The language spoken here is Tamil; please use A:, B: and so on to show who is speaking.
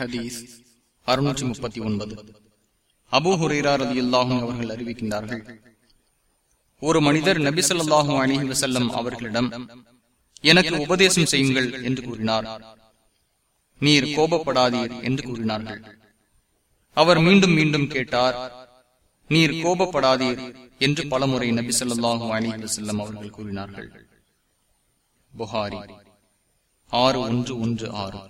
A: ஹதீஸ் அறுநூற்றி முப்பத்தி ஒன்பது. அபு ஹுரேரா ரதி அல்லாஹும் அவர்கள் அறிவிக்கின்றார்கள் ஒரு மனிதர் நபி சொல்லாஹும் அலிஹி வசல்லம் அவர்களிடம் எனக்கு உபதேசம் செய்யுங்கள் என்று கூறினார். நீர் கோபப்படாதீர் என்று கூறினார்கள். அவர் மீண்டும் மீண்டும் கேட்டார் நீர் கோபப்படாதீர் என்று பலமுறை நபி சொல்லாஹு அலி வசல்லம் அவர்கள் கூறினார்கள். புகாரி ஆறு ஒன்று ஒன்று ஆறு.